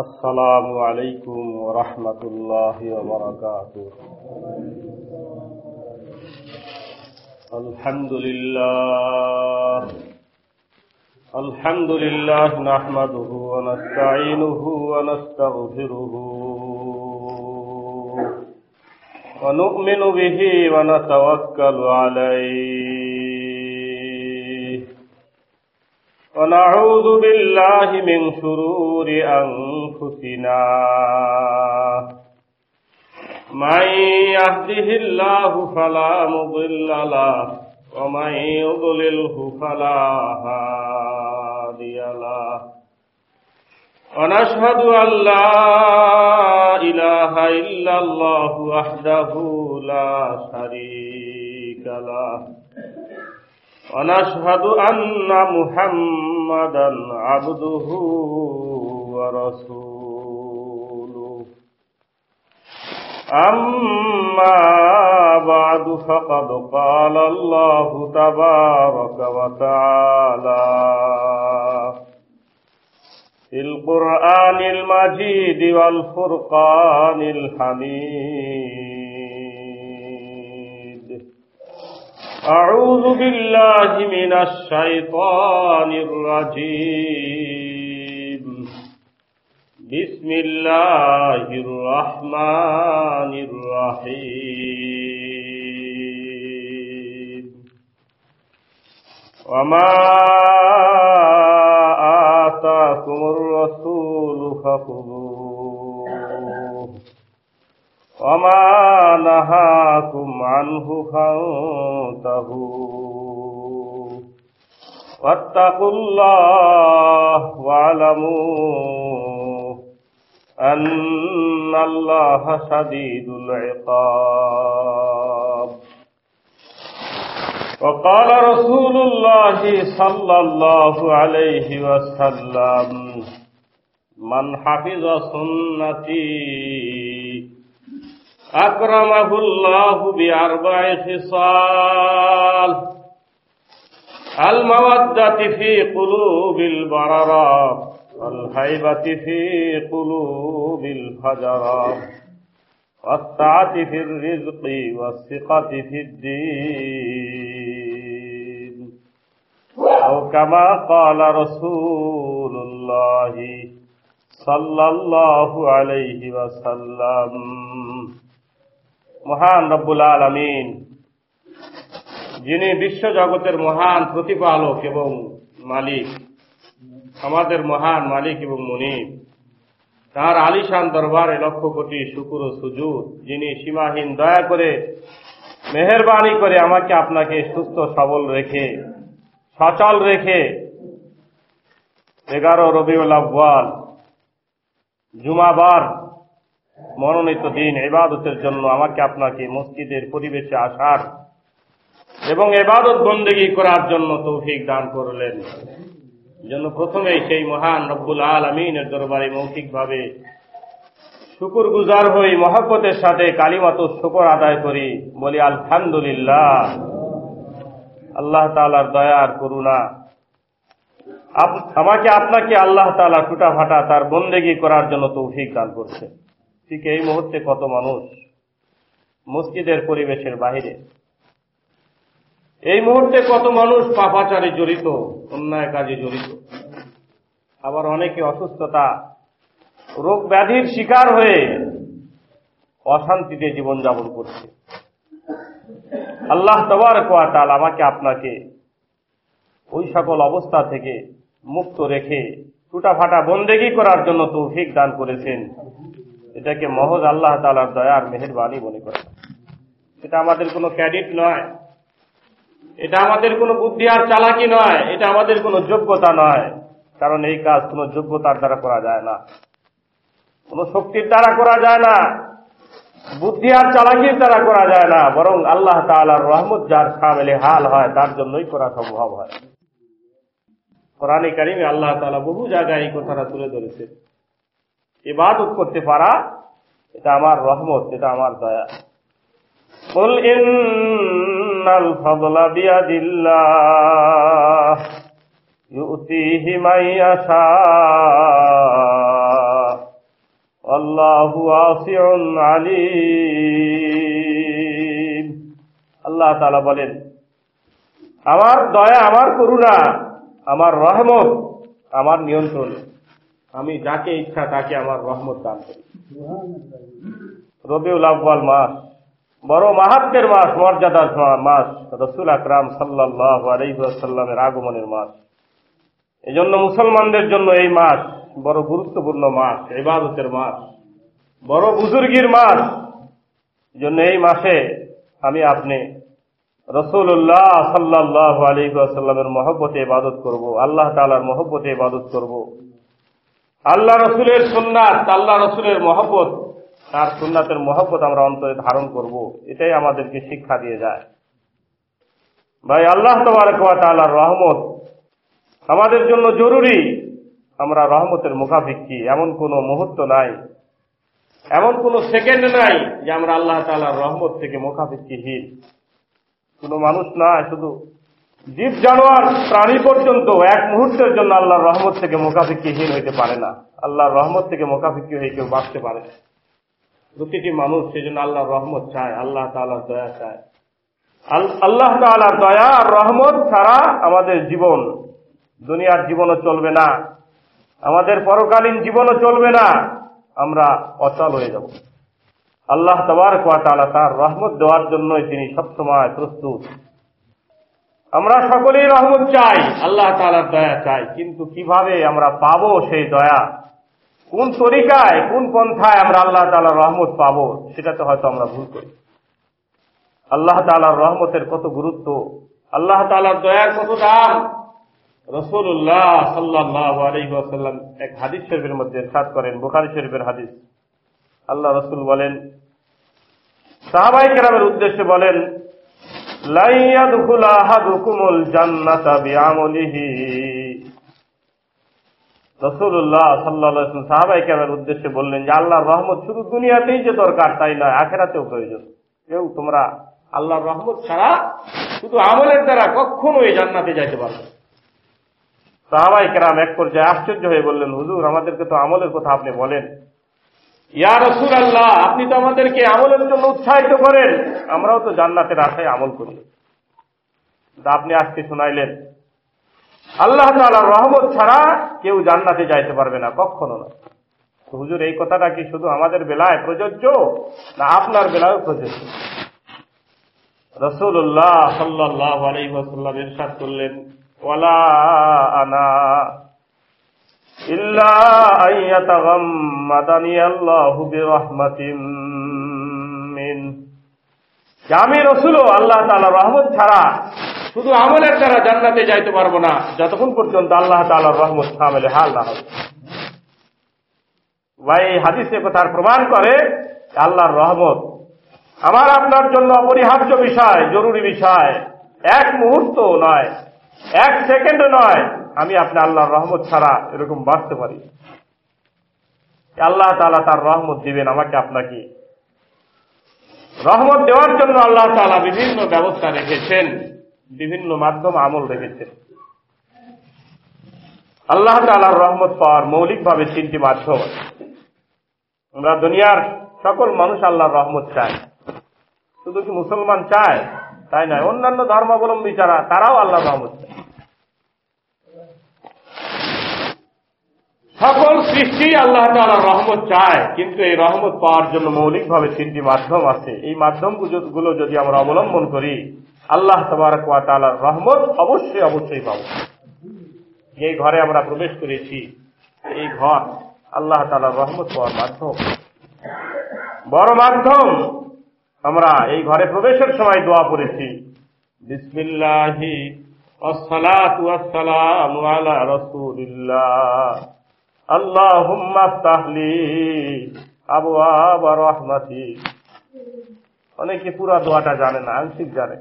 السلام عليكم ورحمة الله وبركاته الحمد لله الحمد لله نحمده ونستعينه ونستغفره ونؤمن به ونتوكل عليه ونعوذ بالله من شرور أنفسنا من يهده الله فلا مضل له ومن يضلله فلا هادي له ونشهد أن لا إله إلا الله وحده لا شريك له ونشهد أن محمدا عبده ورسوله. أما بعد فقد قال الله تبارك وتعالى في القرآن المجيد والفرقان الحميد. أعوذ بالله من الشيطان الرجيم. بسم الله الرحمن الرحيم. وما آتاكم الرسول فخذوه وما نهاكم عنه فانتهوا واتقوا الله واعلموا أن الله شديد العقاب وقال رسول الله صلى الله عليه وسلم من حفظ سنتي أكرمه الله بأربع خصال المودة في قلوب البررة والهيبة في قلوب الفجرة والسعة في الرزق والثقة في الدين أو كما قال رسول الله صلى الله عليه وسلم মহান রব্বুল আলমিন, যিনি বিশ্ব জগতের মহান প্রতিপালক এবং মালিক, আমাদের মহান মালিক এবং মনিব, তার আলিশান দরবারে লক্ষ কোটি শুকুর ও সুজুদ যিনি সীমাহীন দয়া করে, মেহরবানি করে আমাকে আপনাকে সুস্থ, সবল রেখে, সচল রেখে, এগারো রবিউল আব্বাল জুমাবার মনোনীত দিন এবাদতের জন্য আমাকে আপনাকে মসজিদের পরিবেশে আসার এবং এবাদত বন্দেগী করার জন্য তৌফিক দান করলেন। জন্য প্রথমেই সেই মহান রব্বুল আল আমিনের দরবারে মৌখিকভাবে শুকুর গুজার হই মহাব্বতের সাথে কালিমাত শুকর আদায় করি, বলি আলহামদুলিল্লাহ। আল্লাহ তালার দয়ার করুণা। আমাকে আপনাকে আল্লাহ তালা টুটা ফাটা তার বন্দেগী করার জন্য তৌফিক দান করছে। ঠিক এই মুহূর্তে কত মানুষ মসজিদের পরিবেশের বাহিরে? এই মুহূর্তে কত মানুষ পাপাচারে জড়িত, অন্যায় কাজে জড়িত? আবার অনেকে অসুস্থতা, রোগ ব্যাধির শিকার হয়ে অশান্তিতে জীবনযাপন করছে। আল্লাহ তবার কোয়াতাল আমাকে আপনাকে ওই সকল অবস্থা থেকে মুক্ত রেখে টুটা ফাটা বন্দেগি করার জন্য তৌফিক দান করেছেন। এটাকে মহজ আল্লাহ তালার দয়ার মেহরবানি মনে করে। এটা আমাদের কোনো ক্যাডিট নয়। এটা আমাদের কোনো বুদ্ধি আর চালাকি নয়। এটা আমাদের কোনো যোগ্যতা নয়। কারণ এই কাজ কোনো যোগ্যতার দ্বারা করা যায় না। কোনো শক্তির দ্বারা করা যায় না। বুদ্ধি আর চালাকির দ্বারা করা যায় না। বরং আল্লাহ তালার রহমত যার সামেলে হাল হয়, তার জন্যই করা সম্ভব হয়। কোরআনে কারিমে আল্লাহ তালা বহু জায়গায় এই কথাটা তুলে ধরেছে ইবাদত করতে পারা এটা আমার রহমত এটা আমার দয়া قل إن الفضل بيد الله يؤتيه من يشاء والله واسع عليم আল্লাহ তাআলা বলেন আমার দয়া আমার করুণা আমার রহমত আমার নিয়ন্ত্রণ আমি যাকে ইচ্ছা তাকে আমার রহমত দান করি। রবিউল আব্বাল মাস বড় মাহাত্মের মাস মর্যাদার মাস রসুল আকরাম সাল্লাহ আলাইসাল্লামের আগমনের মাস। এই জন্য মুসলমানদের জন্য এই মাস বড় গুরুত্বপূর্ণ মাস ইবাদতের মাস বড় বুজুর্গির মাস। জন্য এই মাসে আমি আপনি রসুল্লাহ সাল্লাহ আলিহাসাল্লামের মহব্বতে ইবাদত করব আল্লাহ তালার মহব্বতে ইবাদত করব। আল্লাহ রসুলের সুন্নাত, আল্লাহ রসুলের মহব্বত, তার সুন্নাতের মহব্বত আমরা অন্তরে ধারণ করব। এটাই আমাদেরকে শিক্ষা দিয়ে যায়। ভাই, আল্লাহ তালার রহমত আমাদের জন্য জরুরি। আমরা রহমতের মুখাভিক্ষি এমন কোন মুহূর্ত নাই। এমন কোন সেকেন্ড নাই যে আমরা আল্লাহ তালার রহমত থেকে মুখাভিক্ষিহীন কোন মানুষ নয় শুধু। জীব জানোয়ার প্রাণী পর্যন্ত এক মুহূর্তের জন্য আল্লাহর রহমত থেকে মোকাফিকিহীন হইতে পারে না। আল্লাহর রহমত থেকে মোকাফিকি হয়ে কেউ বাঁচতে পারে প্রতিটি মানুষ সেই জন্য আল্লাহর রহমত চায়, আল্লাহ তালার দয়া চায়। আল্লাহ তালার দয়া আর রহমত ছাড়া আমাদের জীবন, দুনিয়ার জীবনও চলবে না। আমাদের পরকালীন জীবনও চলবে না। আমরা অচল হয়ে যাব। আল্লাহ তবার কোয়াতালা তার রহমত দেওয়ার জন্যই তিনি সবসময় প্রস্তুত। আমরা সকলেই রহমত চাই, আল্লাহ তালার দয়া চাই, কিন্তু কীভাবে আমরা পাবো সেই দয়া? কোন তরিকায়, কোন পন্থায় আমরা আল্লাহ তালার রহমত পাবো, সেটা তো হয়তো আমরা ভুল করি। আল্লাহ তালার রহমতের কত গুরুত্ব, আল্লাহ তালার দয়ার কত দাম। রসুল্লাহ সাল্লাহ আলহিহাসাল্লাম এক হাদিস শরীফের মধ্যে সাত করেন, বুখারি শরীফের হাদিস। আল্লাহ রসুল বলেন সাহাবাই কেরামের উদ্দেশ্যে বলেন রসুল্লাহ সাল্লাহ সাহাবাই উদ্দেশ্যে বললেন যে, আল্লাহর রহমত শুধু দুনিয়াতেই যে দরকার, তাই নয়, আখেরাতেও প্রয়োজন। কেউ তোমরা আল্লাহর রহমত ছাড়া শুধু আমলের দ্বারা কখনো এই জান্নাতে যাইতে পারবে সাহাবাই কেরাম এক পর্যায়ে আশ্চর্য হয়ে বললেন, হুজুর, আমাদেরকে তো আমলের কথা আপনি বলেন। ইয়া রসুল আল্লাহ আপনি তো আমাদেরকে আমলের জন্য উৎসাহিত করেন। আমরাও তো জান্নাতের আশায় আমল করি। আপনি আজকে শোনাইলেন, আল্লাহ তালার রহমত ছাড়া কেউ জান্নাতে যাইতে পারবে না, কখনো না। হুজুর, এই কথাটা কি শুধু আমাদের বেলায় প্রযোজ্য, না আপনার বেলায় প্রযোজ্য? রসুল্লাহ সাল্লাহ আলহিহাসাল্লাম ইরশাদ করলেন, ওয়ালা আনা ইল্লা আইয়াতাগাম্মাদানি আল্লাহু বিরহমাতিন মিন। আমি রসুলও আল্লাহ তাআলা রহমত ছাড়া শুধু আমলের দ্বারা জান্নাতে যাইতে পারব না, যতক্ষণ পর্যন্ত আল্লাহ তাআলার রহমত সামলে হাল না হবে ভাই হাদিসে কথার প্রমাণ করে আল্লাহর রহমত আমার আপনার জন্য অপরিহার্য বিষয়, জরুরি বিষয়। এক মুহূর্ত নয়, এক সেকেন্ড নয় আমি আপনি আল্লাহর রহমত ছাড়া এরকম বাঁচতে পারি। আল্লাহ তালা তার রহমত দিবেন আমাকে আপনাকে। রহমত দেওয়ার জন্য আল্লাহ তালা বিভিন্ন ব্যবস্থা রেখেছেন, বিভিন্ন মাধ্যম আমল রেখেছেন। আল্লাহ তালার রহমত পাওয়ার মৌলিকভাবে তিনটি মাধ্যম আমরা দুনিয়ার সকল মানুষ আল্লাহর রহমত চায়। শুধু কি মুসলমান চায়? তাই নয়, অন্যান্য ধর্মাবলম্বী যারা, তারাও আল্লাহ রহমত চায়। সকল সৃষ্টি আল্লাহ তালা রহমত চায়, কিন্তু এই রহমত পাওয়ার জন্য মৌলিকভাবে তিনটি মাধ্যম আছে। এই মাধ্যমগুলো যদি আমরা অবলম্বন করি, আল্লাহ তবারক তালার রহমত অবশ্যই অবশ্যই পাব। এই ঘরে আমরা প্রবেশ করেছি, এই ঘর আল্লাহ তালার রহমত পাওয়ার মাধ্যম। বড় মাধ্যম, আমরা এই ঘরে প্রবেশের সময় দোয়া পড়েছি। বিসমিল্লাহি আসসালাতু ওয়াসসালামু আলা রাসূলিল্লাহ। আল্লাহুম্মা আফতাহলি আবওয়াব রাহমাতি। অনেকে পুরো দোয়াটা জানে না, আংশিক জানে।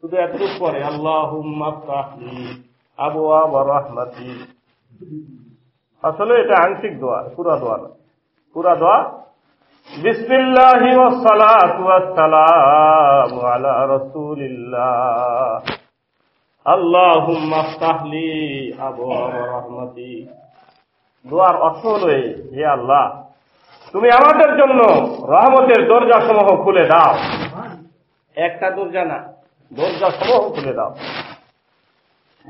শুধু এতটুকু পরে, আল্লাহুম্মা আফতাহলি আবওয়াব রাহমাতি। আসলে এটা আংশিক দোয়া, পুরা দোয়া না। পুরা দোয়া, বিসমিল্লাহি ওয়াসসালাতু ওয়াসসালামু আলা রাসূলিল্লাহ। আল্লাহুম্মা আফতাহলি আবওয়াব রাহমাতি। দোয়ার অর্থ হলো এই হে আল্লাহ তুমি আমাদের জন্য রহমতের দরজা সমূহ খুলে দাও। একটা দরজা না। দরজা সমূহ খুলে দাও।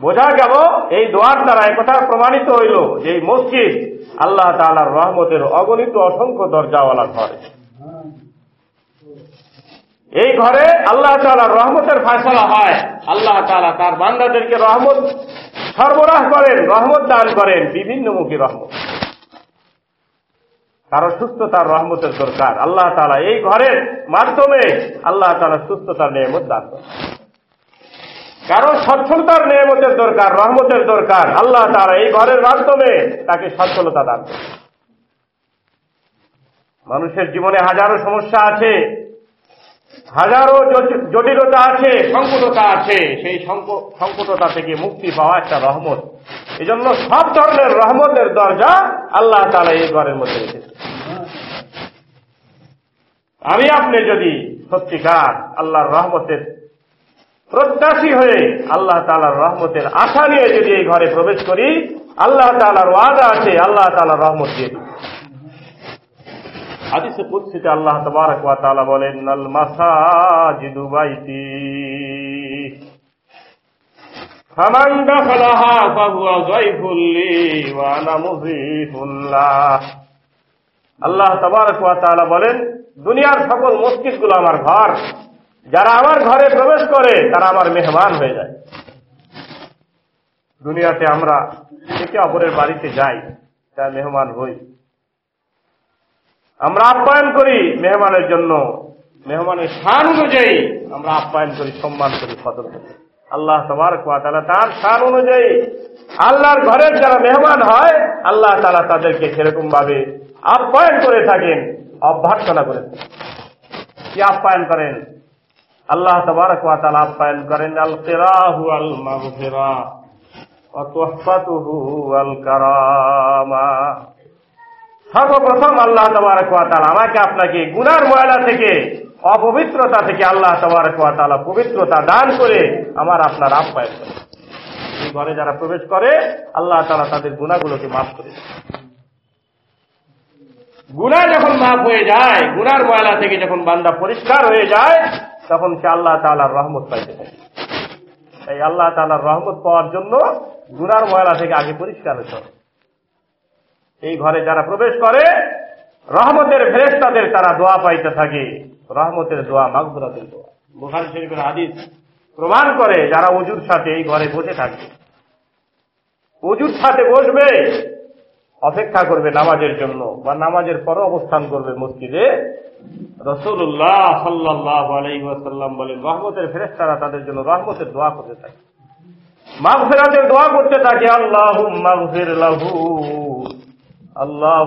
বোঝা গেল এই দোয়ার দ্বারা একথা প্রমাণিত হইল যে এই মসজিদ আল্লাহ তালার রহমতের অগণিত অসংখ্য দরজাওয়ালা ঘর। এই ঘরে আল্লাহ তালার রহমতের ফায়সলা হয়। আল্লাহ তালা তার বান্দাদেরকে রহমত সরবরাহ করেন, রহমত দান করেন, বিভিন্ন মুখী রহমত। কারও সুস্থতার রহমতের দরকার। আল্লাহ তালা এই ঘরের মাধ্যমে আল্লাহ তালা সুস্থতার নিয়মত দান করেন। কারও সচ্ছলতার নিয়মতের দরকার, রহমতের দরকার, আল্লাহ তারা এই ঘরের মাধ্যমে তাকে সচ্ছলতা দান করে মানুষের জীবনে হাজারো সমস্যা আছে হাজারো জটিলতা আছে। সংকটতা আছে। সেই সংকটতা থেকে মুক্তি পাওয়া একটা রহমত। এই জন্য সব ধরনের রহমতের দরজা আল্লাহ তালা এই ঘরের মধ্যে রেখেছে আমি আপনি যদি সত্যিকার আল্লাহর রহমতের প্রত্যাশী হয়ে আল্লাহ তালার রহমতের আশা নিয়ে যদি এই ঘরে প্রবেশ করি, আল্লাহ তালার ওয়াদা আছে, আল্লাহ তালার রহমত দিয়ে হাদিসে কুৎসিতে আল্লাহ তবারক ওয়া তাআলা বলেন আল মাসাজিদু বাইতি। ফামান দাখালাহা ফাহুয়া যায়ফুল লি ওয়া আনা মুযিফুন আল্লাহ তবারক ওয়া তাআলা বলেন, দুনিয়ার সকল মসজিদগুলো আমার ঘর। যারা আমার ঘরে প্রবেশ করে, তারা আমার মেহমান হয়ে যায়। দুনিয়াতে আমরা একে অপরের বাড়িতে যাই তার মেহমান হই। আমরা আপ্যায়ন করি মেহমানের জন্য। মেহমানের স্থান অনুযায়ী আমরা আপ্যায়ন করি, সম্মান করি কদর করি। আল্লাহ তোমার তালা তার স্থান অনুযায়ী আল্লাহর ঘরের যারা মেহমান হয়, আল্লাহ তালা তাদেরকে সেরকম ভাবে আপ্যায়ন করে থাকেন, অভ্যর্থনা করে থাকেন। কি আপ্যায়ন করেন? আল্লাহ ওয়া তাআলা আপ্যায়ন করেন আল কিরাহু আল ওয়া তুহফাতুহু আল কারামা সর্বপ্রথম আল্লাহ ওয়া আমাকে আপনাকে গুনার ময়লা থেকে, অপবিত্রতা থেকে আল্লাহ ওয়া পবিত্রতা দান করে আমার আপনার আপ্যায়ন করে এই ঘরে যারা প্রবেশ করে, আল্লাহ তাআলা তাদের গুনাহগুলোকে মাফ করে। গুনাহ যখন মাফ হয়ে যায়, গুনার ময়লা থেকে যখন বান্দা পরিষ্কার হয়ে যায়, তখন সে আল্লাহ তালার রহমত পাইতে থাকে। এই আল্লাহ তাআলার রহমত পাওয়ার জন্য গুনার ময়লা থেকে আগে পরিষ্কার হতে হবে। এই ঘরে যারা প্রবেশ করে, রহমতের ফেরেশতাদের তারা দোয়া পাইতে থাকে। রহমতের দোয়া, মাগফিরাতের দোয়া। বুখারী শরীফের হাদিস প্রমাণ করে যারা অজুর সাথে এই ঘরে বসে থাকবে অজুর সাথে বসবে, অপেক্ষা করবে নামাজের জন্য বা নামাজের পর অবস্থান করবে মসজিদে। রসুল্লাহ সাল্লাহ আলাইসাল্লাম বলেন, রহমতের ফেরেস্তারা তাদের জন্য রহমতের দোয়া করতে থাকে। মাগফিরাতের দোয়া করতে থাকে আল্লাহ মাগফির লাহু। আল্লাহ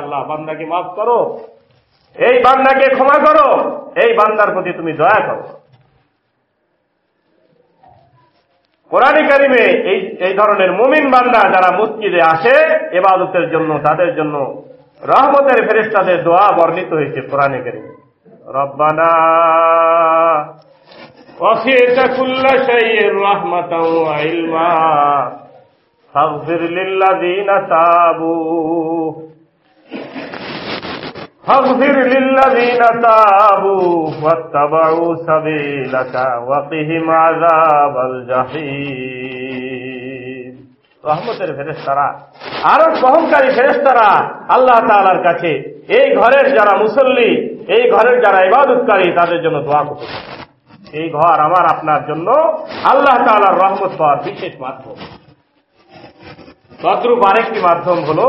আল্লাহ, বান্দাকে মাফ করো। এই বান্দাকে ক্ষমা করো। এই বান্দার প্রতি তুমি দয়া করো। কোরআন কারিমে এই এই ধরনের মুমিন বান্দা যারা মসজিদে আসে এবাদতের জন্য, তাদের জন্য রহমতের ফেরেস্তাদের দোয়া বর্ণিত হয়েছে কোরআনে কারিমে। রব্বানা অসিয়ে রহমাতা فاغفر للذين تابوا فاغفر للذين تابوا واتبعوا سبيلك وقهم عذاب الجحيم রহমতের ফেরেস্তারা আরো সহকারী ফেরেস্তারা আল্লাহ তাআলার কাছে এই ঘরের যারা মুসল্লি এই ঘরের যারা ইবাদতকারী তাদের জন্য দোয়া করতে থাকে। এই ঘর আমার আপনার জন্য আল্লাহ তাআলার রহমত পাওয়ার বিশেষ মাধ্যম তদ্রুপ আরেকটি মাধ্যম হল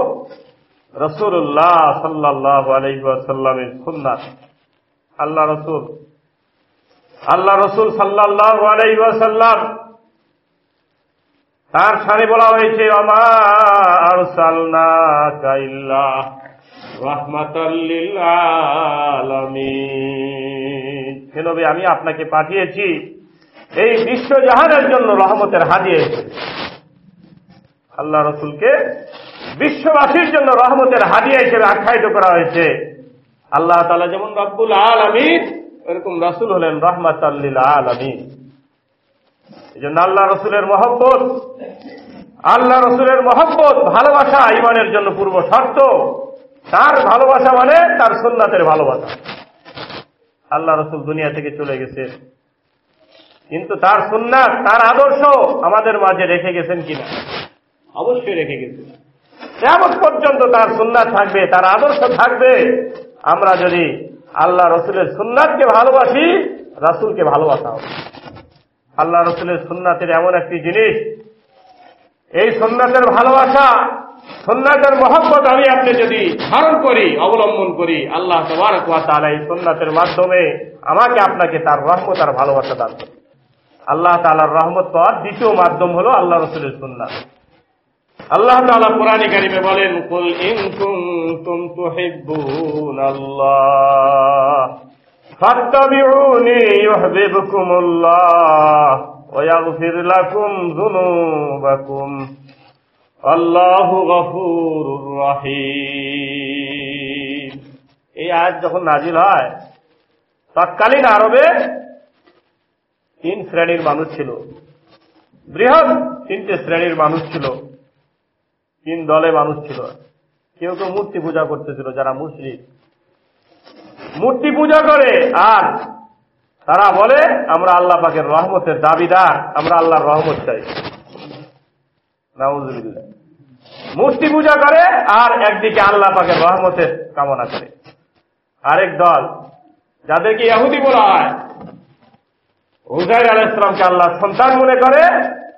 রসুল্লাহ সাল্লাহ আলাইসাল্লামের সুন্নাত। আল্লাহ রসুল। আল্লাহ রসুল সাল্লাহ আলাইসাল্লাম তার সানে বলা হয়েছে আমা আরসালনা কাইল্লা রহমাতাল্লিল আলামিন। হে নবী, আমি আপনাকে পাঠিয়েছি, এই বিশ্বজাহানের জন্য রহমতের হাজিয়ে আল্লাহ রসুলকে বিশ্ববাসীর জন্য রহমতের হাদিয়া হিসেবে আখ্যায়িত করা হয়েছে। আল্লাহ তালা যেমন রব্বুল আলমিন, এরকম রসুল হলেন রহমত আল্লিল আলমিন। এই জন্য আল্লাহ রসুলের মহব্বত, আল্লাহ রসুলের মহব্বত, ভালোবাসা ইমানের জন্য পূর্ব শর্ত। তার ভালোবাসা মানে তার সুন্নাতের ভালোবাসা। আল্লাহ রসুল দুনিয়া থেকে চলে গেছে। কিন্তু তার সুন্নাত, তার আদর্শ আমাদের মাঝে রেখে গেছেন কিনা? অবশ্যই রেখে গেছেন কেমন পর্যন্ত তার সুন্নাত থাকবে, তার আদর্শ থাকবে, আমরা যদি আল্লাহ রসুলের সুন্নাতকে ভালোবাসি, রাসুলকে ভালোবাসা হবে আল্লাহ রসুলের সুন্নাতের এমন একটি জিনিস, এই সুন্নাতের ভালোবাসা, সুন্নাতের মহব্বত আমি আপনি যদি ধারণ করি, অবলম্বন করি, আল্লাহ তালা এই সুন্নাতের মাধ্যমে আমাকে আপনাকে তার রহমত আর ভালোবাসা দান করে আল্লাহ তালার রহমত পাওয়ার দ্বিতীয় মাধ্যম হল আল্লাহ রসুলের সুন্নাত। আল্লাহ তাআলা কোরআনে কারিমে বলেন, কুল ইন কুনতুম তুহিব্বুনাল্লাহ ফাত্তাবিউনি ইউহিব্বুকুমুল্লাহ ওয়া ইয়াগফির লাকুম যুনুবাকুম, আল্লাহু গফুরুর রহিম। এই আয়াত যখন নাজিল হয়, তৎকালীন আরবে তিন শ্রেণির মানুষ ছিল। বৃহৎ তিনটে শ্রেণির মানুষ ছিল। তিন দলে মানুষ ছিল। কেউ কেউ মূর্তি পূজা করতেছিল, যারা মুসলিম। মূর্তি পূজা করে, আর তারা বলে, আমরা আল্লাহ পাকের রহমতের দাবিদার, আমরা আল্লাহর রহমত চাই। মূর্তি পূজা করে, আর একদিকে আল্লাহ পাকের রহমতের কামনা করে। আরেক দল, যাদেরকে ইহুদি বলা হয় হুজাইর আল ইসলামকে আল্লাহ সন্তান মনে করে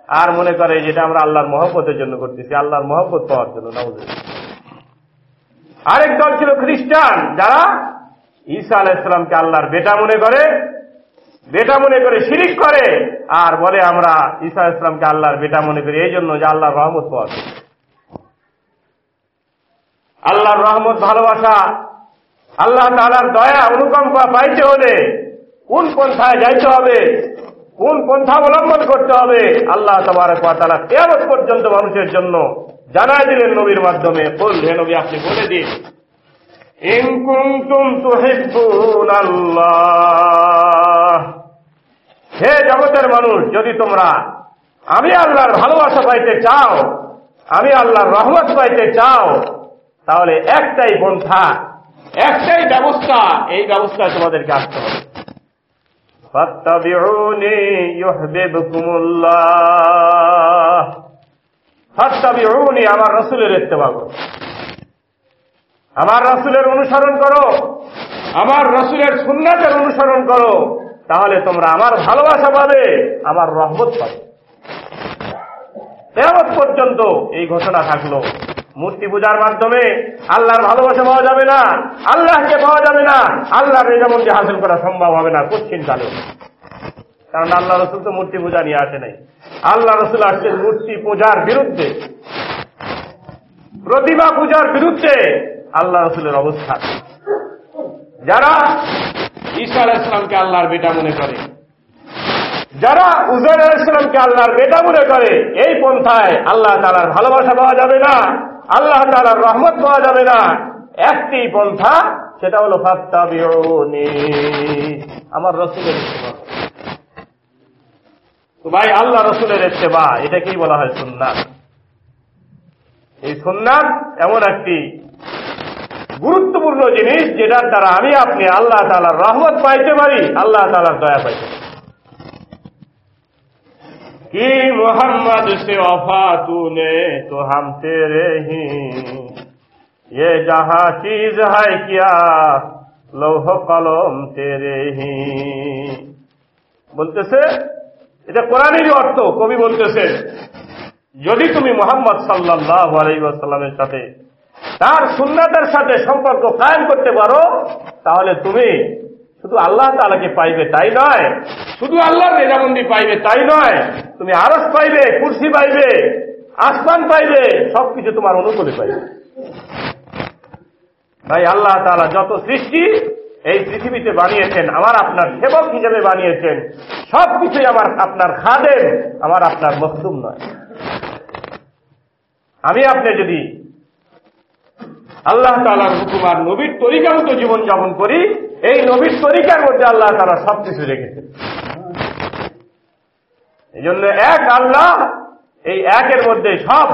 আর মনে করে যেটা আমরা আল্লাহর মহব্বতের জন্য করতেছি, আল্লাহর মহব্বত পাওয়ার জন্য আরেক দল ছিল খ্রিস্টান, যারা ঈসা আলাহ ইসলামকে আল্লাহর বেটা মনে করে, বেটা মনে করে শিরিক করে, আর বলে আমরা ঈসা ইসলামকে আল্লাহর বেটা মনে করি, এই জন্য যে আল্লাহর রহমত পাওয়া। আল্লাহর রহমত, ভালোবাসা, আল্লাহ তালার দয়া, অনুকম্পা পাইতে হলে কোন পন্থায় যাইতে হবে কোন পন্থা অবলম্বন করতে হবে? আল্লাহ তোমার তালা কেয়ামত পর্যন্ত মানুষের জন্য জানাই দিলেন নবীর মাধ্যমে। বল, হে নবী, আপনি বলে দিন। হে জগতের মানুষ, যদি তোমরা আমি আল্লাহর ভালোবাসা পাইতে চাও, আমি আল্লাহর রহমত পাইতে চাও, তাহলে একটাই পন্থা, একটাই ব্যবস্থা, এই ব্যবস্থায় তোমাদেরকে আসতে হবে। ফাত্তাবিউনি ইউহিব্বুকুমুল্লাহ। ফাত্তাবিউনি আমার রাসূলের ইত্তেবা করো। আমার রাসূলের অনুসরণ করো। আমার রাসূলের সুন্নাতের অনুসরণ করো। তাহলে তোমরা আমার ভালোবাসা পাবে, আমার রহমত পাবে। কেমন পর্যন্ত এই ঘোষণা থাকল। মূর্তি পূজার মাধ্যমে আল্লাহর ভালোবাসা পাওয়া যাবে না আল্লাহকে পাওয়া যাবে না আল্লাহর রেজামন্দি হাসিল করা সম্ভব হবে না কোশ্চিন কালে কারণ আল্লাহ রসুল তো মূর্তি পূজা নিয়ে আসে নাই। আল্লাহ রসুল আসছেন মূর্তি পূজার বিরুদ্ধে। প্রতিমা পূজার বিরুদ্ধে আল্লাহ রসুলের অবস্থান যারা আলাহ ইসলামকে আল্লাহর বেটা মনে করে। যারা উজার আলাইসালামকে আল্লাহর বেটা মনে করে এই পন্থায় আল্লাহ তালার ভালোবাসা পাওয়া যাবে না। আল্লাহ তালার রহমত পাওয়া যাবে না। একটি পন্থা, সেটা হলো ফাত্তা আমার রসুলের ভাই, আল্লাহ রসুলের ইস্তেমা এটাকেই বলা হয় সুন্নাত। এই সুন্নাত এমন একটি গুরুত্বপূর্ণ জিনিস, যেটার দ্বারা আমি আপনি আল্লাহ তালার রহমত পাইতে পারি, আল্লাহ তালার দয়া পাইতে পারি। कि मोहम्मद से वफा तूने तो हम तेरे ही ये जहां चीज है क्या লৌহ কলম তেরে হি বলতেছে এটা কোরআনেরই অর্থ কবি বলতেছে যদি তুমি মোহাম্মদ সাল্লাহ আলাইসাল্লামের সাথে তার সুন্নাতের সাথে সম্পর্ক কায়েম করতে পারো তাহলে তুমি শুধু আল্লাহ তালাকে পাইবে তাই নয়। শুধু আল্লাহর রেজামন্দি পাইবে তাই নয়। তুমি আরস পাইবে কুর্সি পাইবে আসমান পাইবে সবকিছু তোমার অনুকূলে পাইবে। ভাই আল্লাহ তালা যত সৃষ্টি এই পৃথিবীতে বানিয়েছেন আমার আপনার সেবক হিসেবে বানিয়েছেন সবকিছুই আমার আপনার খাদেন আমার আপনার মখদুম নয়। আমি আপনি যদি আল্লাহ তালার হুকুম আর নবীর তরিকা মতো জীবন যাপন করি। এই নবীর তরিকার মধ্যে আল্লাহ তারা সবকিছু রেখেছেন। এই জন্য এক আল্লাহ, এই একের মধ্যে সব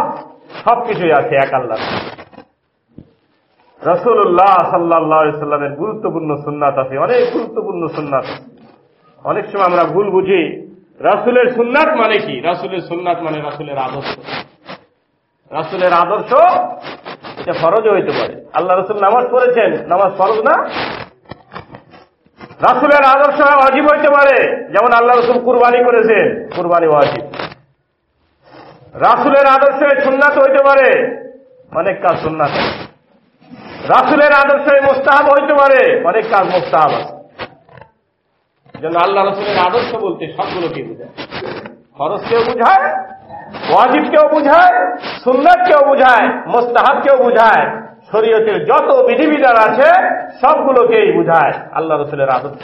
সবকিছুই আছে এক আল্লাহ। রসুল্লাহ সাল্লাহ সাল্লামের গুরুত্বপূর্ণ সুন্নাত আছে, অনেক গুরুত্বপূর্ণ সুন্নাত। অনেক সময় আমরা ভুল বুঝি। রাসুলের সুন্নাত মানে কি? রাসুলের সুন্নাত মানে রাসুলের আদর্শ। রাসুলের আদর্শ এটা ফরজও হইতে পারে। আল্লাহ রসুল নামাজ পড়েছেন। নামাজ ফরজ না? রাসুলের আদর্শ অজীব হইতে পারে। যেমন আল্লাহ রসুল কুরবানি করেছেন। কুরবানি অজীব রাসুলের আদর্শে সুন্নাত হইতে পারে। অনেক কাজ সুন্নাত রাসুলের আদর্শে মোস্তাহাব হইতে পারে। অনেক কাজ মোস্তাহাব আছে। যেন আল্লাহ রসুলের আদর্শ বলতে সবগুলোকে বোঝায়? খরচ কেউ বুঝায়? ওয়াজিব কেউ বুঝায় সুন্নাত কেউ বুঝায় মোস্তাহাব কেউ বুঝায়, শরীয়তের যত বিধিবিধান আছে সবগুলোকেই বুঝায়, আল্লাহ রসুলের আদর্শ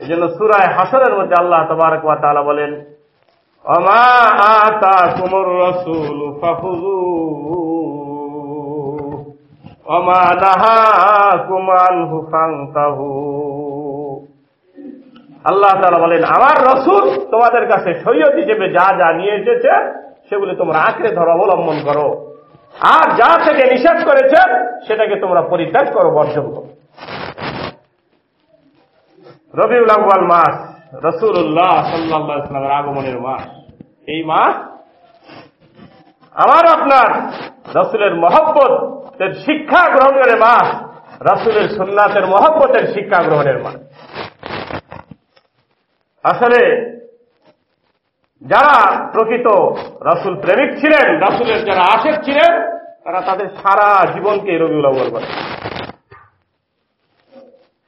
এই জন্য সুরায় হাসরের মধ্যে আল্লাহ তবারক তাআলা বলেন অমা আতা কুমর রসুল অমা নাহা কুমান হুফাংতাহু আল্লাহ তাআলা বলেন, আমার রসুল তোমাদের কাছে সৈয়দ হিসেবে যা যা নিয়ে এসেছে, সেগুলি তোমরা আঁকড়ে ধরো, অবলম্বন করো। আর যা থেকে নিষেধ করেছে, সেটাকে তোমরা পরিত্যাগ করো, বর্জন করো। রবিউল আব্বাল মাস রসুল্লাহ সাল্লাহ ইসলামের আগমনের মাস। এই মাস আমার আপনার রসুলের মহব্বত শিক্ষা গ্রহণের মাস। রসুলের সুন্নাতের মহব্বতের শিক্ষা গ্রহণের মাস। আসলে যারা প্রকৃত রাসুল প্রেমিক ছিলেন, রাসুলের যারা আশেক ছিলেন, তারা তাদের সারা জীবনকে রবিউল আউ্বাল বানায়।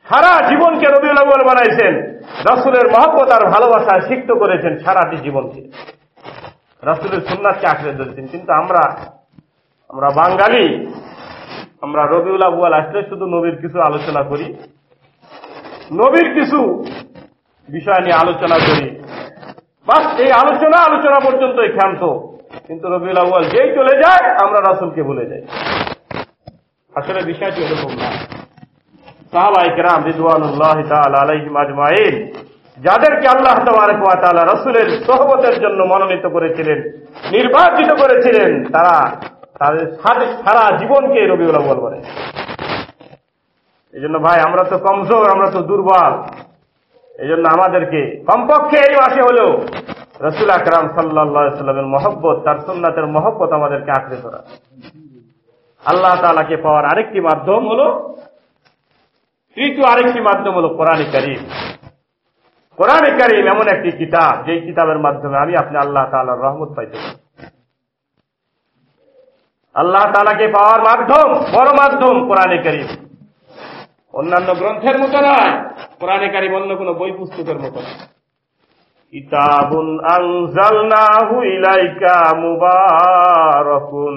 সারা জীবনকে রবিউল আউ্বাল বানাইছেন, রাসুলের মহব্বত আর ভালোবাসায় সিক্ত করেছেন সারাটি জীবনকে রাসুলের সুন্নাতকে আঁকড়ে ধরেছেন। কিন্তু আমরা আমরা বাঙালি, আমরা রবিউল আউ্বাল আসলে শুধু নবীর কিছু আলোচনা করি। নবীর কিছু বিষয় নিয়ে আলোচনা করি। বাস এই আলোচনা আলোচনা পর্যন্তই ক্ষান্ত। কিন্তু রবিউল আউ্বাল যেই চলে যায়, আমরা রাসুলকে ভুলে যাই। আসলে বিষয়টি এরকম না। সাহাবাই কেরাম রিদওয়ানুল্লাহ তাআলা আলাইহিম আজমাইন, যাদেরকে আল্লাহ তাআলা রাসূলের সোহবতের জন্য মনোনীত করেছিলেন, নির্বাচিত করেছিলেন, তারা তাদের সারা জীবনকে রবিউল আউ্বাল বলে। এই জন্য ভাই, আমরা তো কমজোর, আমরা তো দুর্বল। এই জন্য আমাদেরকে কমপক্ষে এই মাসে হলেও রসুল আকরাম সাল্লা সাল্লামের মহব্বত, তার সুন্নাতের মহব্বত আমাদেরকে আঁকড়ে ধরা। আল্লাহ তালাকে পাওয়ার আরেকটি মাধ্যম হল তৃতীয় আরেকটি মাধ্যম হল কোরআনে করিম। কোরআনে করিম এমন একটি কিতাব, যেই কিতাবের মাধ্যমে আমি আপনি আল্লাহ তালার রহমত পাইতে পারি। আল্লাহ তালাকে পাওয়ার মাধ্যম, বড় মাধ্যম কোরআনে করিম। অন্যান্য গ্রন্থের মতো নয়, কোরআনে কারিম অন্য কোন বই পুস্তকের মতো নয়। ইলাইকা মুবারাকুন।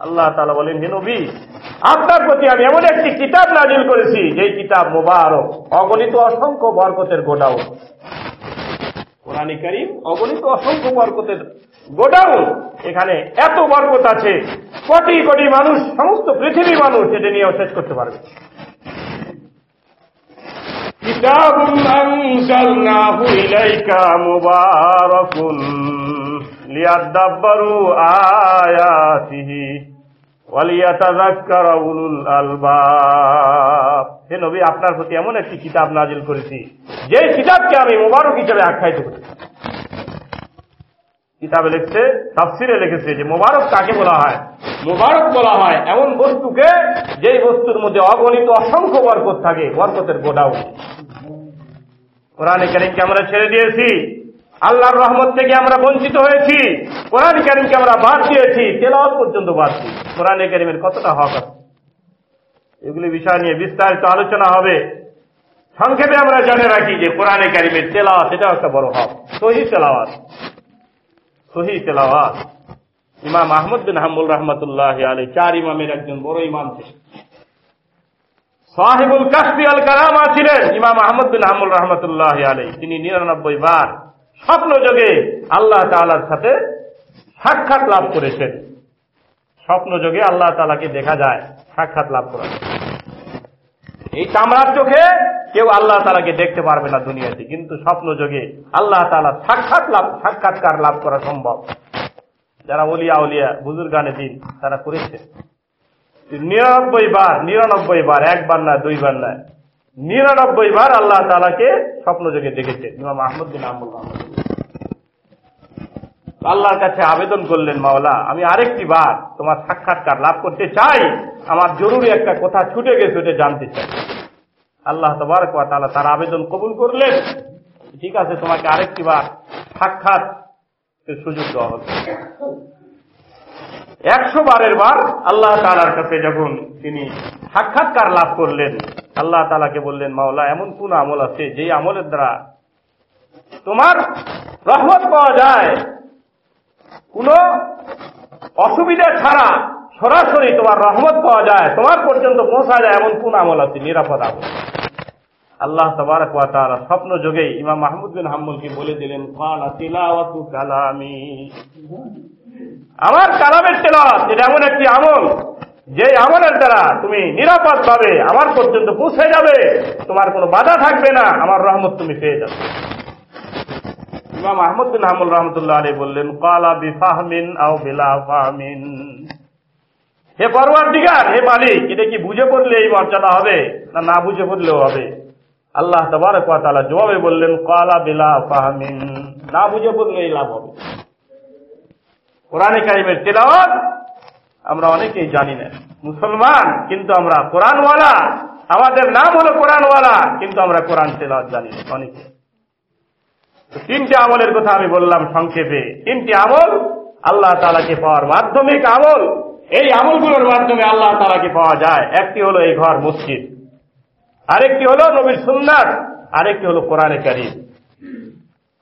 আল্লাহ তাআলা বলেন, হে নবী, আপনার প্রতি আমি এমন একটি কিতাব নাজিল করেছি, যেই কিতাব মুবারক, অগণিত অসংখ্য বরকতের গোডাও কোরআনে কারিম অগণিত অসংখ্য বরকতের গোডাও এখানে এত বরকত আছে, কোটি কোটি মানুষ, সমস্ত পৃথিবীর মানুষ এটা নিয়েও শেষ করতে পারবে। كتاب أنزلناه إليك مبارك ليدبروا آياته وليتذكر أولو الألباب হে নবী আপনার প্রতি এমন একটি কিতাব নাজিল করেছি যে কিতাবকে আমি মোবারক হিসেবে আখ্যায়িত করেছি কিতাবে লিখছে, তাফসিরে লিখেছে যে মোবারক কাকে বলা হয়? মোবারক বলা হয় এমন বস্তুকে যেই বস্তুর মধ্যে অগণিত অসংখ্য বরকত থাকে, বরকতের গোডাউন। কোরআনে কারিমকে আমরা ছেড়ে দিয়েছি, আল্লাহর রহমত থেকে আমরা বঞ্চিত হয়েছি, কোরআন কারিমকে আমরা বাদ দিয়েছি, তেলাওয়াত পর্যন্ত বাদ দিই কোরআনে কারিমের কতটা হক আছে? এগুলি বিষয় নিয়ে বিস্তারিত আলোচনা হবে। সংক্ষেপে আমরা জেনে রাখি যে কোরআনে কারিমের তেলাওয়াত, এটাও একটা বড় হক সহি তেলাওয়াত। সহি তেলাওয়াত। ইমাম আহমদ বিন হাম্বুল রহমতুল্লাহ আলী চার ইমামের একজন বড় ইমাম ছিলেন। সাহেবুল কাশফি আল কালামা ছিলেন ইমাম আহমদ বিন হাম্বুল রহমতুল্লাহ আলী তিনি নিরানব্বই বার স্বপ্ন যোগে আল্লাহ তালার সাথে সাক্ষাৎ লাভ করেছেন। স্বপ্ন যোগে আল্লাহ তালাকে দেখা যায়, সাক্ষাৎ লাভ করা এই চামড়ার চোখে কেউ আল্লাহ তালাকে দেখতে পারবে না দুনিয়াতে, কিন্তু স্বপ্ন যোগে আল্লাহ তালা সাক্ষাৎ লাভ, সাক্ষাৎকার লাভ করা সম্ভব। যারা অলিয়া অলিয়া বুজুর গানে দিন, তারা করেছে। নিরানব্বই বার নিরানব্বই বার, একবার না, দুইবার না, নিরানব্বই বার আল্লাহ তালাকে স্বপ্ন যোগে দেখেছে। ইমাম আহমদ বিন আল্লাহর কাছে আবেদন করলেন, মাওলা, আমি আরেকটি বার তোমার সাক্ষাৎকার লাভ করতে চাই। আমার জরুরি একটা কথা ছুটে গেছে, ওটা জানতে চাই। আল্লাহ তবারক ওয়া তাআলা তার আবেদন কবুল করলেন। ঠিক আছে, তোমাকে আরেকটি বার সাক্ষাৎ সুযোগ দেওয়া হবে। একশো বারের বার আল্লাহ তালার কাছে যখন তিনি সাক্ষাৎকার লাভ করলেন, আল্লাহ তালাকে বললেন, মাওলা, এমন কোন আমল আছে যে আমলের দ্বারা তোমার রহমত পাওয়া যায়? কোন অসুবিধা ছাড়া সরাসরি তোমার রহমত পাওয়া যায়, তোমার পর্যন্ত পৌঁছা যায় এমন কোন আমল আছে, নিরাপদ আমল। আল্লাহ তবারক ওয়া স্বপ্ন যোগে ইমাম মাহমুদ বিন হাম্মুলকে বলে দিলেন কালামি। আমার কালামের তেলাওয়াত, এটা এমন একটি আমল যে আমলের দ্বারা তুমি নিরাপদ পাবে আমার পর্যন্ত পৌঁছে যাবে, তোমার কোনো বাধা থাকবে না, আমার রহমত তুমি পেয়ে যাবে। ইমাম আহমদ বিন হামুল রহমতুল্লাহ আলী বললেন, কালা বিফাহমিন আও বিলা ফাহমিন। হে পরওয়ার দিগার হে মালিক, এটা কি বুঝে পড়লে এই মর্যাদা হবে, না না বুঝে পড়লেও হবে? আল্লাহ তবারক ওয়া তাআলা জবাবে বললেন কালা বিলা ফাহমিন। না বুঝে পড়লে এই লাভ হবে। কোরআনে কারিমের তেলাওয়াত আমরা অনেকেই জানি না। মুসলমান, কিন্তু আমরা কোরআনওয়ালা। আমাদের নাম হলো কোরআনওয়ালা, কিন্তু আমরা কোরআন তেলাওয়াত জানি না, অনেকে। তিনটি আমলের কথা আমি বললাম সংক্ষেপে। তিনটি আমল আল্লাহ তালাকে পাওয়ার মাধ্যমিক আমল। এই আমলগুলোর মাধ্যমে আল্লাহ তালাকে পাওয়া যায়। একটি হলো এই ঘর মসজিদ, আরেকটি হলো নবীর সুন্নাত, আরেকটি হলো কোরআনে কারিম।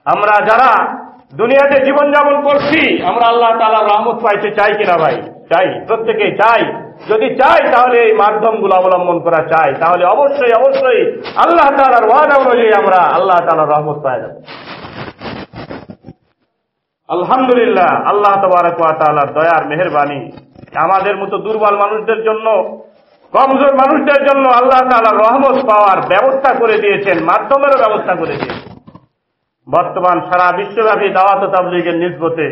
আমরা যারা দুনিয়াতে জীবনযাপন করছি, আমরা আল্লাহ তালার রহমত পাইতে চাই কিনা ভাই? চাই প্রত্যেকেই চাই। যদি চাই তাহলে এই মাধ্যমগুলো অবলম্বন করা চাই। তাহলে অবশ্যই অবশ্যই আল্লাহ তালার ওয়াদা অনুযায়ী আমরা আল্লাহ তালার রহমত পাই যাব। আলহামদুলিল্লাহ, আল্লাহ তবরকালার দয়ার মেহরবানি। আমাদের মতো দুর্বল মানুষদের জন্য, কমজোর মানুষদের জন্য আল্লাহ তালার রহমত পাওয়ার ব্যবস্থা করে দিয়েছেন, মাধ্যমেরও ব্যবস্থা করে দিয়েছেন। বর্তমান সারা বিশ্বব্যাপী দাওয়াত তাবলিগের নিসবতে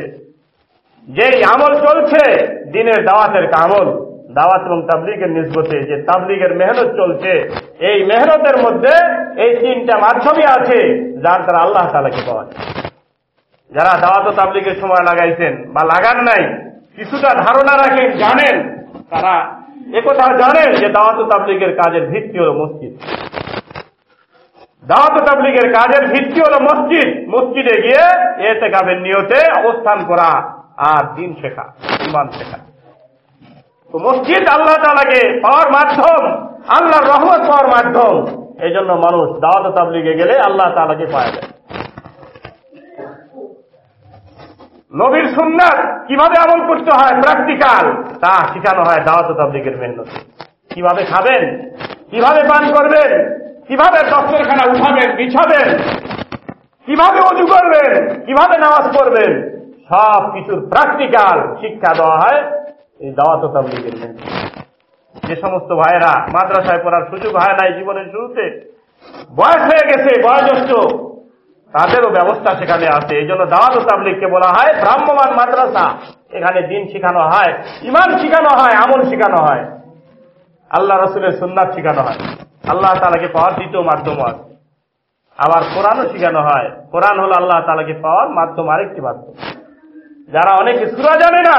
যেই আমল চলছে, দিনের দাওয়াতের কামল দাওয়াত এবং তাবলিগের নিসবতে যে তাবলিগের মেহনত চলছে, এই মেহনতের মধ্যে এই তিনটা মাধ্যমই আছে, যার দ্বারা আল্লাহ তালাকে পাওয়া যায়। যারা দাওয়াত তাবলিগের সময় লাগাইছেন বা লাগান নাই কিছুটা ধারণা রাখেন, জানেন। তারা একথা জানেন যে দাওয়াত তাবলিগের কাজের ভিত্তি হল মসজিদ। দাওয়াত তাবলিগের কাজের ভিত্তি হল মসজিদ। মসজিদে গিয়ে এতে কাবের নিয়তে অবস্থান করা আর দিন শেখা ইমান শেখা। তো মসজিদ আল্লাহ তালাকে পাওয়ার মাধ্যম, আল্লাহর রহমত পাওয়ার মাধ্যম এই জন্য মানুষ দাওয়াত তাবলিগে গেলে আল্লাহ তালাকে পাওয়া যায়। নবীর সুন্নাত কীভাবে আমল করতে হয় প্র্যাকটিক্যাল, তা শিখানো হয় দাওয়াত তাবলিগের মেহনত। কীভাবে খাবেন, কীভাবে পান করবেন, কীভাবে দপ্তরখানা উঠাবেন, বিছাবেন, কীভাবে অজু করবেন, কীভাবে নামাজ পড়বেন সব কিছুর প্র্যাকটিক্যাল শিক্ষা দেওয়া হয় এই দাওয়াত তাবলিগের যে সমস্ত ভাইয়েরা মাদ্রাসায় পড়ার সুযোগ হয় নাই জীবনের শুরুতে, বয়স হয়ে গেছে, বয়োজ্যেষ্ঠ তাদেরও ব্যবস্থা সেখানে আছে। এই জন্য দাওয়াত তাবলিগকে বলা হয় ব্রাহ্মমান মাদ্রাসা। এখানে দিন শিখানো হয়, ইমান শিখানো হয়, আমল শিখানো হয়। আল্লাহ রসুলের সুন্নাত শিখানো হয়। আল্লাহ তালাকে পাওয়ার দ্বিতীয় মাধ্যম আছে আবার কোরআনও শিখানো হয়। কোরআন হল আল্লাহ তালাকে পাওয়ার মাধ্যম আরেকটি মাধ্যম। যারা অনেকে সুরা জানে না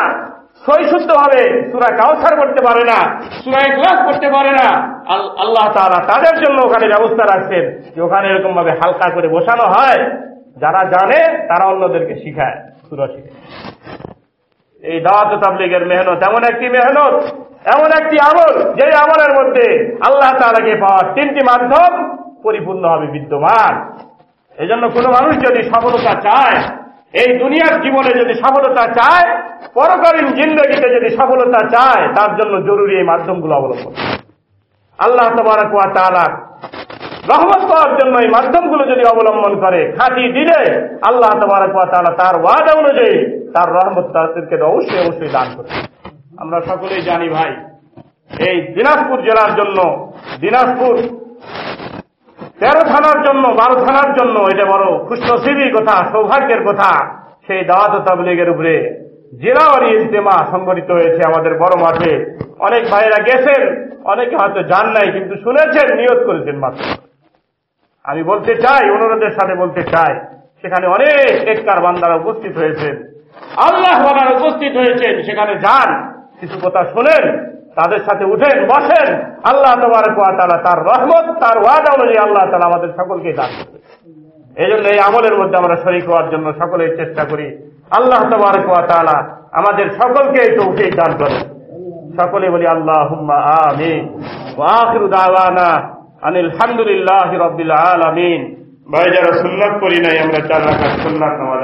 সৈশুদ্ধ ভাবে সুরা কাউসার করতে পারে না, সুরা ক্লাস করতে পারে না। আল্লাহ তারা তাদের জন্য ওখানে ব্যবস্থা রাখছেন যে ওখানে এরকম ভাবে হালকা করে বসানো হয়। যারা জানে, তারা অন্যদেরকে শিখায় সুরা শিখে। এই দাওয়াত তাবলিগের মেহনত এমন একটি মেহনত, এমন একটি আমল যে আমলের মধ্যে আল্লাহ তালাকে পাওয়ার তিনটি মাধ্যম পরিপূর্ণভাবে বিদ্যমান। এই জন্য কোনো মানুষ যদি সফলতা চায় এই দুনিয়ার জীবনে যদি সফলতা চায়, পরকালীন জিন্দগিতে যদি সফলতা চায়, তার জন্য জরুরি এই মাধ্যমগুলো অবলম্বন। আল্লাহ তবারক ওয়া তাআলা রহমত পাওয়ার জন্য এই মাধ্যমগুলো যদি অবলম্বন করে, খাঁটি দিলে আল্লাহ তবারক ওয়া তাআলা তার ওয়াদা অনুযায়ী তার রহমত তাদেরকে অবশ্যই অবশ্যই দান করে আমরা সকলেই জানি ভাই, এই দিনাজপুর জেলার জন্য, দিনাজপুর তেরো থানার জন্য, বারো থানার জন্য এটা বড় খুশনসিবির কথা, সৌভাগ্যের কথা। সেই দাওয়াত তাবলিগের উপরে জেলাওয়ারি ইজতেমা সংগঠিত হয়েছে আমাদের বড় মাঠে। অনেক ভাইয়েরা গেছেন, অনেকে হয়তো জান নাই, কিন্তু শুনেছেন, নিয়ত করেছেন মাত্র। আমি বলতে চাই, অনুরোধের সাথে বলতে চাই, সেখানে অনেক টেক্কার বান্দারা উপস্থিত হয়েছেন। আল্লাহ বাবার উপস্থিত হয়েছেন, সেখানে যান, কিছু কথা শোনেন তাদের সাথে উঠেন বসেন। আল্লাহ তোমার তারা তার রহমত, তার ওয়াদা অনুযায়ী আল্লাহ তালা আমাদের সকলকে দান করবে এই জন্য এই আমলের মধ্যে আমরা শরিক হওয়ার জন্য সকলেই চেষ্টা করি। আল্লাহ তোমার তালা আমাদের সকলকে এই তৌফিক দান করেন। সকলে বলি আল্লাহ হুম্মা আমিন দাওয়ানা আনিল হামদুলিল্লাহ রব্বিল আলামিন। ভাই যারা সুন্নাত করি নাই, আমরা চার রাখার সুন্নাত নামাজ